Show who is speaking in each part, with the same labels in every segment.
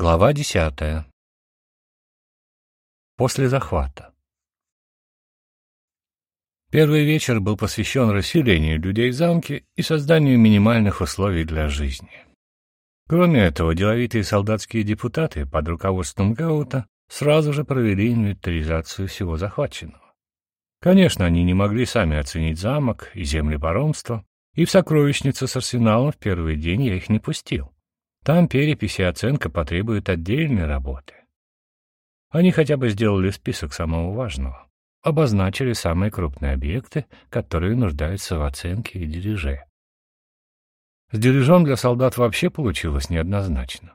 Speaker 1: Глава десятая. После захвата. Первый вечер был посвящен расселению людей замки и созданию минимальных условий для жизни. Кроме этого, деловитые солдатские депутаты под руководством Гаута сразу же провели инвентаризацию всего захваченного. Конечно, они не могли сами оценить замок и земли паромства, и в сокровищницу с арсеналом в первый день я их не пустил. Там перепись и оценка потребуют отдельной работы. Они хотя бы сделали список самого важного, обозначили самые крупные объекты, которые нуждаются в оценке и дележе. С дележом для солдат вообще получилось неоднозначно.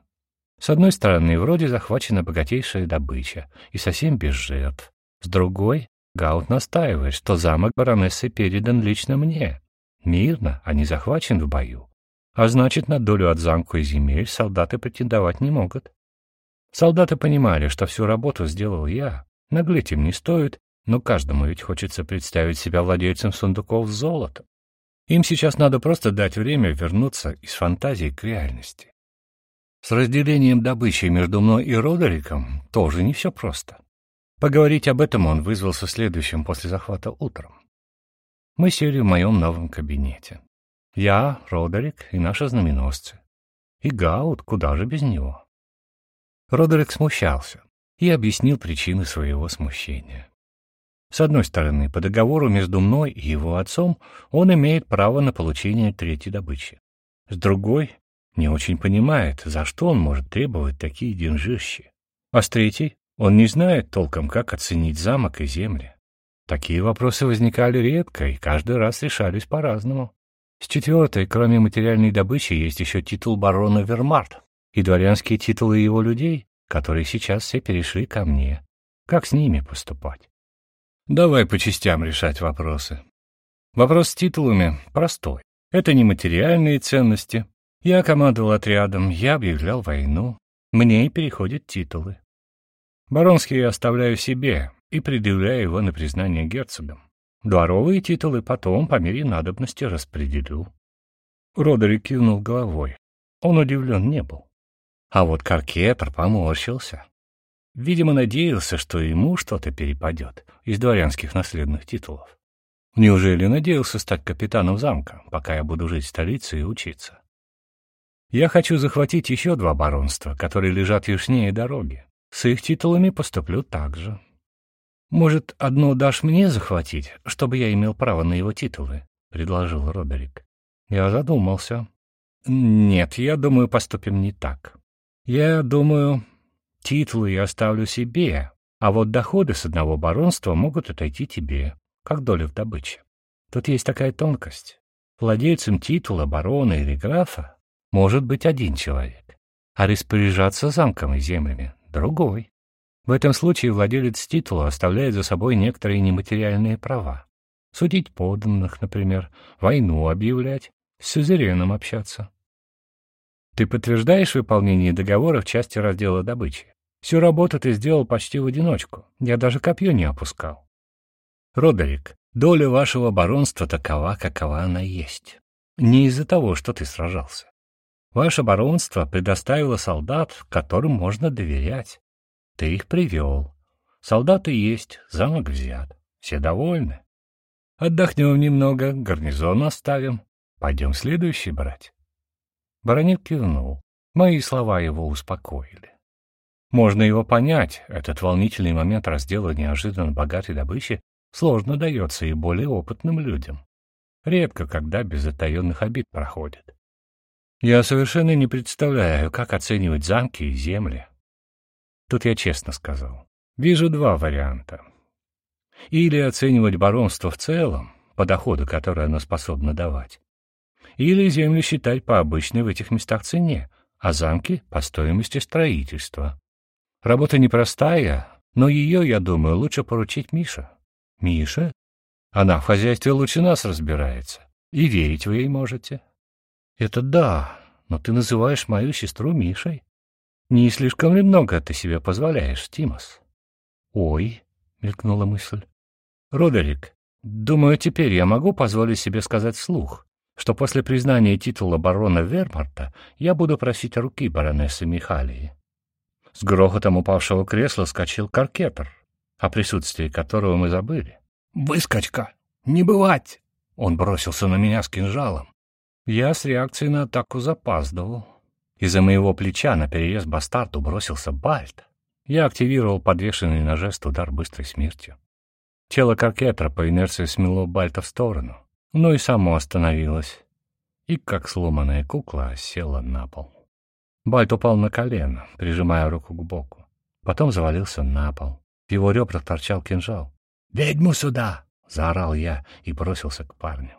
Speaker 1: С одной стороны, вроде захвачена богатейшая добыча и совсем без жертв. С другой, Гаут настаивает, что замок баронессы передан лично мне. Мирно, а не захвачен в бою. А значит, на долю от замка и земель солдаты претендовать не могут. Солдаты понимали, что всю работу сделал я. Наглеть им не стоит, но каждому ведь хочется представить себя владельцем сундуков с золотом. Им сейчас надо просто дать время вернуться из фантазии к реальности. С разделением добычи между мной и Родериком тоже не все просто. Поговорить об этом он вызвался следующим после захвата утром. Мы сели в моем новом кабинете. Я, Родерик и наши знаменосцы. И Гаут, куда же без него? Родерик смущался и объяснил причины своего смущения. С одной стороны, по договору между мной и его отцом он имеет право на получение третьей добычи. С другой, не очень понимает, за что он может требовать такие деньжищи. А с третьей, он не знает толком, как оценить замок и земли. Такие вопросы возникали редко и каждый раз решались по-разному. С четвертой, кроме материальной добычи, есть еще титул барона Вермарт и дворянские титулы его людей, которые сейчас все перешли ко мне. Как с ними поступать? Давай по частям решать вопросы. Вопрос с титулами простой. Это не материальные ценности. Я командовал отрядом, я объявлял войну. Мне и переходят титулы. Баронский я оставляю себе и предъявляю его на признание герцогам. Дворовые титулы потом, по мере надобности, распределю. Родерик кивнул головой. Он удивлен не был. А вот Каркетер поморщился. Видимо, надеялся, что ему что-то перепадет из дворянских наследных титулов. Неужели надеялся стать капитаном замка, пока я буду жить в столице и учиться? Я хочу захватить еще два баронства, которые лежат южнее дороги. С их титулами поступлю так же. «Может, одно дашь мне захватить, чтобы я имел право на его титулы?» — предложил Родерик. Я задумался. «Нет, я думаю, поступим не так. Я думаю, титулы я оставлю себе, а вот доходы с одного баронства могут отойти тебе, как доля в добыче. Тут есть такая тонкость. Владельцем титула барона или графа может быть один человек, а распоряжаться замком и землями — другой. В этом случае владелец титула оставляет за собой некоторые нематериальные права. Судить подданных, например, войну объявлять, с сюзереном общаться. Ты подтверждаешь выполнение договора в части раздела добычи? Всю работу ты сделал почти в одиночку. Я даже копье не опускал. Родерик, доля вашего баронства такова, какова она есть. Не из-за того, что ты сражался. Ваше баронство предоставило солдат, которым можно доверять. Ты их привел. Солдаты есть, замок взят. Все довольны. Отдохнем немного, гарнизон оставим. Пойдем следующий брать. Баронет кивнул. Мои слова его успокоили. Можно его понять, этот волнительный момент раздела неожиданно богатой добычи сложно дается и более опытным людям. Редко, когда без затаенных обид проходит. Я совершенно не представляю, как оценивать замки и земли, Тут я честно сказал. Вижу два варианта. Или оценивать баронство в целом, по доходу, который оно способно давать. Или землю считать по обычной в этих местах цене, а замки — по стоимости строительства. Работа непростая, но ее, я думаю, лучше поручить Мише. Миша? Она в хозяйстве лучше нас разбирается. И верить вы ей можете. Это да, но ты называешь мою сестру Мишей. Не слишком ли много ты себе позволяешь, Тимос? Ой, мелькнула мысль. Родерик, думаю, теперь я могу позволить себе сказать вслух, что после признания титула барона Вермарта я буду просить руки баронессы Михалии. С грохотом упавшего кресла скачал каркетер, о присутствии которого мы забыли. «Выскочка! Не бывать!» Он бросился на меня с кинжалом. Я с реакцией на атаку запаздывал. Из-за моего плеча на перерез бастарду бросился Бальт. Я активировал подвешенный на жест удар быстрой смертью. Тело каркетра по инерции смело Бальта в сторону, но и само остановилось. И, как сломанная кукла, села на пол. Бальт упал на колено, прижимая руку к боку. Потом завалился на пол. В его ребрах торчал кинжал. «Ведьму сюда!» — заорал я и бросился к парню.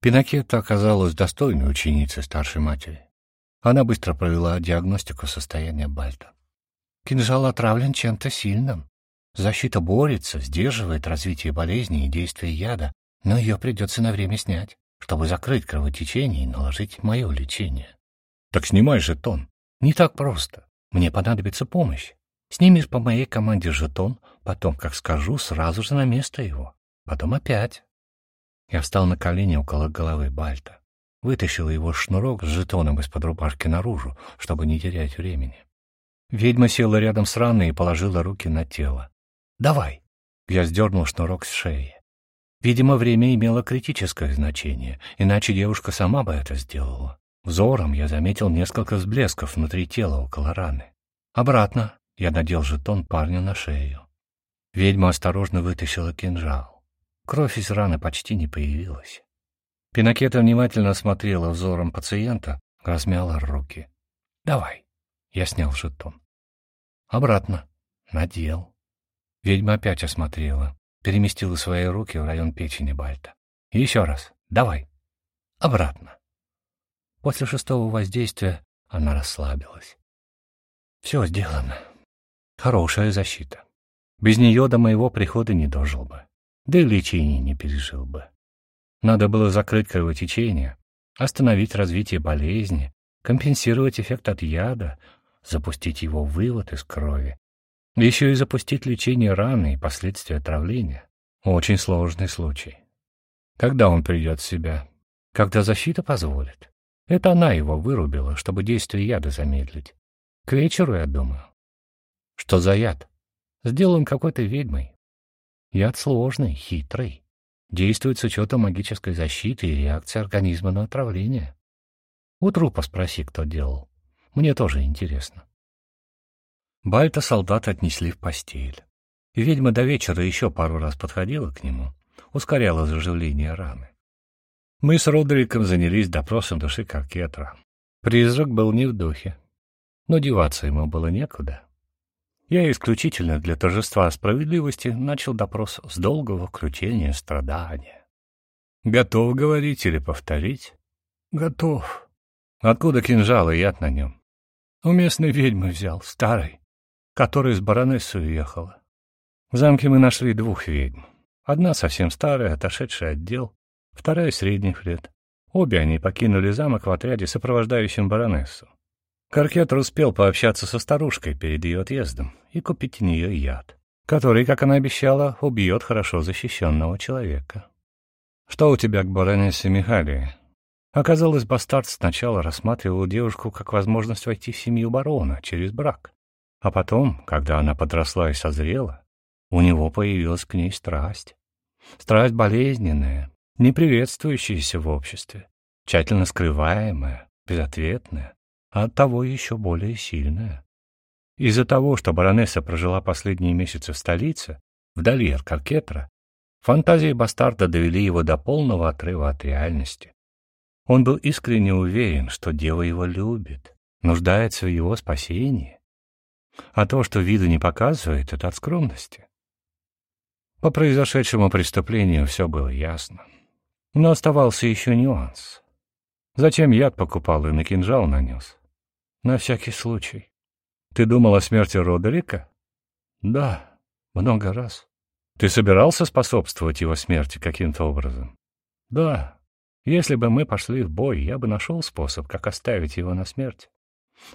Speaker 1: Пинакетта оказалась достойной ученицей старшей матери. Она быстро провела диагностику состояния Бальта. Кинжал отравлен чем-то сильным. Защита борется, сдерживает развитие болезни и действие яда, но ее придется на время снять, чтобы закрыть кровотечение и наложить мое лечение. Так снимай жетон. Не так просто. Мне понадобится помощь. Снимешь по моей команде жетон, потом, как скажу, сразу же на место его. Потом опять. Я встал на колени около головы Бальта. Вытащил его шнурок с жетоном из-под рубашки наружу, чтобы не терять времени. Ведьма села рядом с раной и положила руки на тело. «Давай!» Я сдернул шнурок с шеи. Видимо, время имело критическое значение, иначе девушка сама бы это сделала. Взором я заметил несколько взблесков внутри тела около раны. Обратно я надел жетон парню на шею. Ведьма осторожно вытащила кинжал. Кровь из раны почти не появилась. Пинакета внимательно осмотрела взором пациента, размяла руки. «Давай». Я снял жетон. «Обратно». Надел. Ведьма опять осмотрела, переместила свои руки в район печени Бальта. «Еще раз. Давай». Обратно. После шестого воздействия она расслабилась. Все сделано. Хорошая защита. Без нее до моего прихода не дожил бы. Да и лечение не пережил бы. Надо было закрыть кровотечение, остановить развитие болезни, компенсировать эффект от яда, запустить его вывод из крови. Еще и запустить лечение раны и последствия отравления. Очень сложный случай. Когда он придет в себя? Когда защита позволит? Это она его вырубила, чтобы действие яда замедлить. К вечеру, я думаю. Что за яд? Сделан какой-то ведьмой. Яд сложный, хитрый. Действует с учетом магической защиты и реакции организма на отравление. У трупа спроси, кто делал. Мне тоже интересно. Бальта солдат отнесли в постель. Ведьма до вечера еще пару раз подходила к нему, ускоряла заживление раны. Мы с Родриком занялись допросом души Каркетра. Призрак был не в духе, но деваться ему было некуда. Я исключительно для торжества справедливости начал допрос с долгого кручения страдания. «Готов говорить или повторить?» «Готов». «Откуда кинжал и яд на нем?» «У местной ведьмы взял, старой, которая с баронессой уехала. В замке мы нашли двух ведьм. Одна совсем старая, отошедшая от дел, вторая средних лет. Обе они покинули замок в отряде, сопровождающем баронессу. Каркетер успел пообщаться со старушкой перед ее отъездом и купить у нее яд, который, как она обещала, убьет хорошо защищенного человека. «Что у тебя к баронессе Михалии?» Оказалось, бастард сначала рассматривал девушку как возможность войти в семью барона через брак. А потом, когда она подросла и созрела, у него появилась к ней страсть. Страсть болезненная, не приветствующаяся в обществе, тщательно скрываемая, безответная, а оттого еще более сильная. Из-за того, что баронесса прожила последние месяцы в столице, вдали от Каркетра, фантазии бастарда довели его до полного отрыва от реальности. Он был искренне уверен, что дева его любит, нуждается в его спасении. А то, что виду не показывает, это от скромности. По произошедшему преступлению все было ясно. Но оставался еще нюанс. Зачем яд покупал и на кинжал нанес? На всякий случай. Ты думал о смерти Родерика? Да, много раз. Ты собирался способствовать его смерти каким-то образом? Да. Если бы мы пошли в бой, я бы нашел способ, как оставить его на смерть.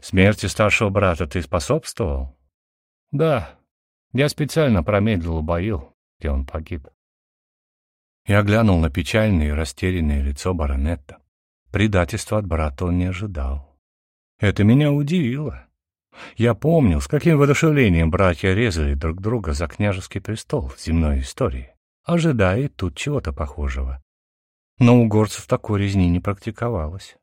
Speaker 1: Смерти старшего брата ты способствовал? Да. Я специально промедлил бою, где он погиб. Я глянул на печальное и растерянное лицо баронетта. Предательства от брата он не ожидал. Это меня удивило. Я помнил, с каким воодушевлением братья резали друг друга за княжеский престол в земной истории, ожидая тут чего-то похожего. Но у горцев такой резни не практиковалось.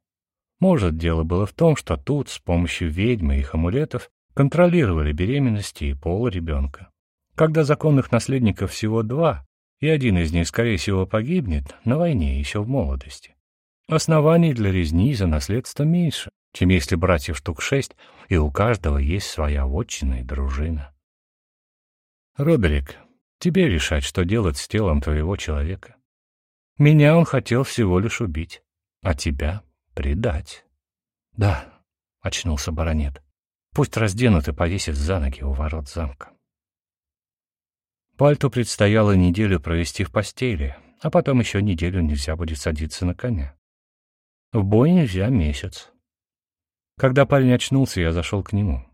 Speaker 1: Может, дело было в том, что тут с помощью ведьмы и амулетов контролировали беременности и пол ребенка. Когда законных наследников всего два, и один из них, скорее всего, погибнет на войне еще в молодости. Оснований для резни за наследство меньше, чем если братьев штук шесть, и у каждого есть своя вотчина и дружина. Родерик, тебе решать, что делать с телом твоего человека. Меня он хотел всего лишь убить, а тебя — предать. — Да, — очнулся баронет, — пусть разденут и повесят за ноги у ворот замка. Пальту предстояло неделю провести в постели, а потом еще неделю нельзя будет садиться на коня. В бой нельзя месяц. Когда парень очнулся, я зашел к нему.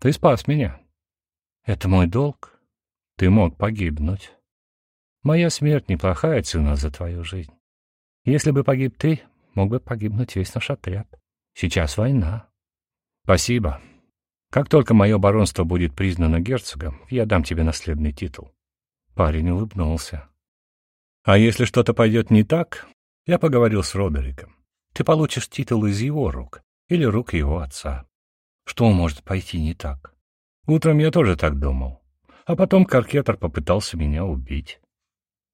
Speaker 1: «Ты спас меня. Это мой долг. Ты мог погибнуть. Моя смерть неплохая цена за твою жизнь. Если бы погиб ты, мог бы погибнуть весь наш отряд. Сейчас война. Спасибо. Как только мое баронство будет признано герцогом, я дам тебе наследный титул. Парень улыбнулся. А если что-то пойдет не так, я поговорил с Родериком. Ты получишь титул из его рук или рук его отца. Что может пойти не так? Утром я тоже так думал. А потом Каркетер попытался меня убить.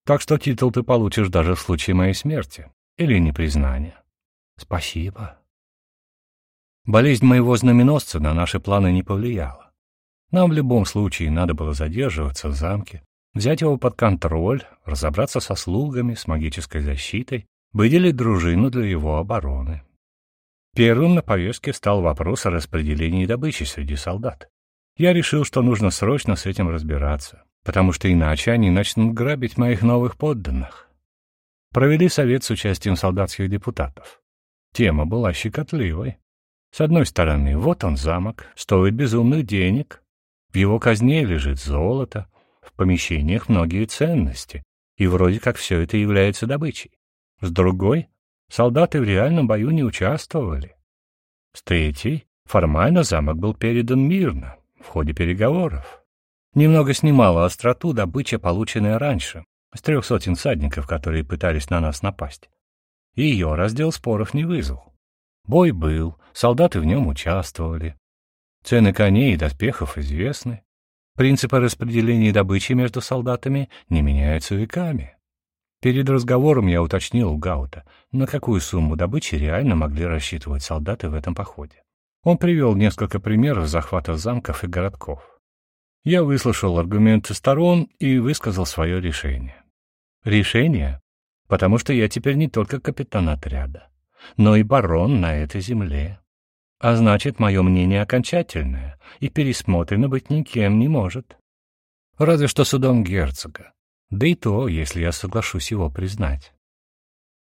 Speaker 1: Так что титул ты получишь даже в случае моей смерти или непризнания. Спасибо. Болезнь моего знаменосца на наши планы не повлияла. Нам в любом случае надо было задерживаться в замке, взять его под контроль, разобраться со слугами, с магической защитой выделить дружину для его обороны. Первым на повестке стал вопрос о распределении добычи среди солдат. Я решил, что нужно срочно с этим разбираться, потому что иначе они начнут грабить моих новых подданных. Провели совет с участием солдатских депутатов. Тема была щекотливой. С одной стороны, вот он замок, стоит безумных денег. В его казне лежит золото, в помещениях многие ценности, и вроде как все это является добычей. С другой, солдаты в реальном бою не участвовали. С третьей, формально замок был передан мирно, в ходе переговоров. Немного снимала остроту добыча, полученная раньше, с трех сотен всадников, которые пытались на нас напасть. Ее раздел споров не вызвал. Бой был, солдаты в нем участвовали. Цены коней и доспехов известны. Принципы распределения добычи между солдатами не меняются веками. Перед разговором я уточнил у Гаута, на какую сумму добычи реально могли рассчитывать солдаты в этом походе. Он привел несколько примеров захвата замков и городков. Я выслушал аргументы сторон и высказал свое решение. Решение? Потому что я теперь не только капитан отряда, но и барон на этой земле. А значит, мое мнение окончательное и пересмотрено быть никем не может. Разве что судом герцога. Да и то, если я соглашусь его признать.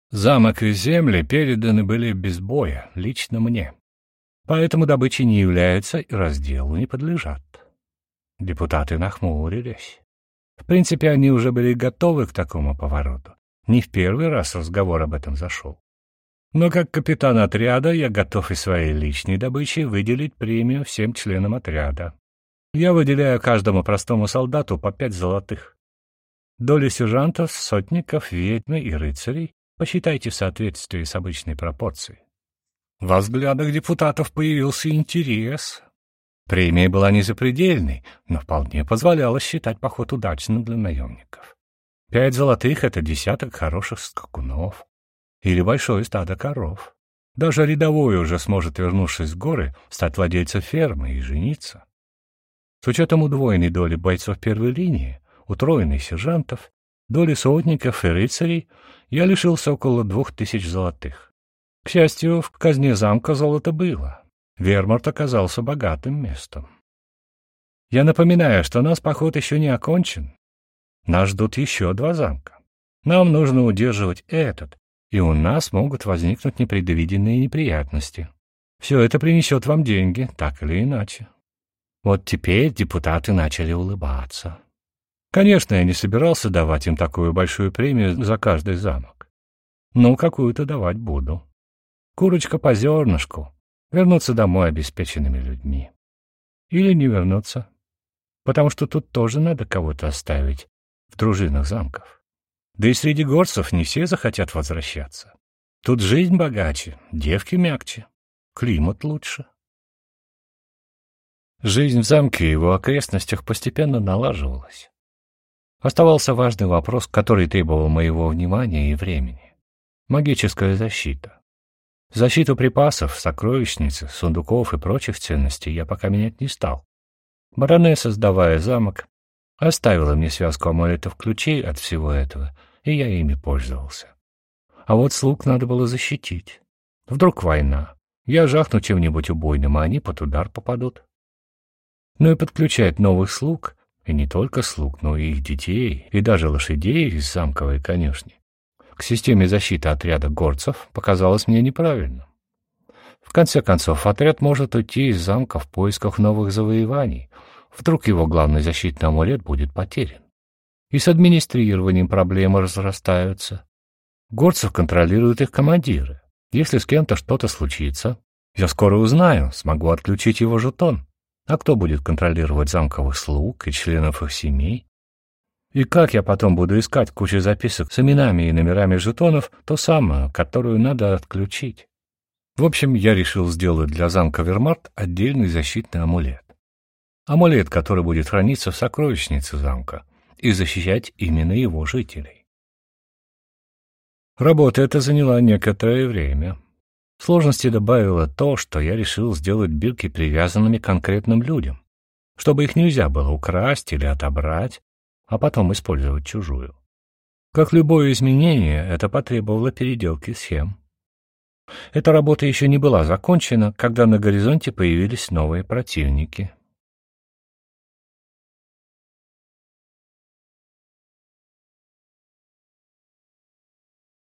Speaker 1: Замок и земли переданы были без боя, лично мне. Поэтому добычей не являются и разделу не подлежат. Депутаты нахмурились. В принципе, они уже были готовы к такому повороту. Не в первый раз разговор об этом зашел. Но как капитан отряда я готов из своей личной добычи выделить премию всем членам отряда. Я выделяю каждому простому солдату по пять золотых. Доли сержантов, сотников, ведьмы и рыцарей посчитайте в соответствии с обычной пропорцией. Во взглядах депутатов появился интерес. Премия была не запредельной, но вполне позволяла считать поход удачным для наемников. Пять золотых — это десяток хороших скакунов или большое стадо коров. Даже рядовой уже сможет, вернувшись в горы, стать владельцем фермы и жениться. С учетом удвоенной доли бойцов первой линии, утроенный сержантов, доли сотников и рыцарей, я лишился около двух тысяч золотых. К счастью, в казне замка золото было. Вермарт оказался богатым местом. Я напоминаю, что наш поход еще не окончен. Нас ждут еще два замка. Нам нужно удерживать этот, и у нас могут возникнуть непредвиденные неприятности. Все это принесет вам деньги, так или иначе. Вот теперь депутаты начали улыбаться. Конечно, я не собирался давать им такую большую премию за каждый замок. Но какую-то давать буду. Курочка по зернышку. вернуться домой обеспеченными людьми. Или не вернуться, потому что тут тоже надо кого-то оставить в дружинах замков. Да и среди горцев не все захотят возвращаться. Тут жизнь богаче, девки мягче, климат лучше. Жизнь в замке и его окрестностях постепенно налаживалась. Оставался важный вопрос, который требовал моего внимания и времени. Магическая защита. Защиту припасов, сокровищницы, сундуков и прочих ценностей я пока менять не стал. Баронесса, сдавая замок, оставила мне связку амулетов ключей от всего этого, и я ими пользовался. А вот слуг надо было защитить. Вдруг война. Я жахну чем-нибудь убойным, а они под удар попадут но и подключать новых слуг, и не только слуг, но и их детей, и даже лошадей из замковой конюшни, к системе защиты отряда горцев показалось мне неправильным. В конце концов, отряд может уйти из замка в поисках новых завоеваний. Вдруг его главный защитный амулет будет потерян. И с администрированием проблемы разрастаются. Горцев контролируют их командиры. Если с кем-то что-то случится, я скоро узнаю, смогу отключить его жетон. А кто будет контролировать замковых слуг и членов их семей? И как я потом буду искать кучу записок с именами и номерами жетонов, то самое, которую надо отключить? В общем, я решил сделать для замка Вермарт отдельный защитный амулет. Амулет, который будет храниться в сокровищнице замка и защищать именно его жителей. Работа эта заняла некоторое время. Сложности добавило то, что я решил сделать бирки привязанными к конкретным людям, чтобы их нельзя было украсть или отобрать, а потом использовать чужую. Как любое изменение, это потребовало переделки схем. Эта работа еще не была закончена, когда на горизонте появились новые противники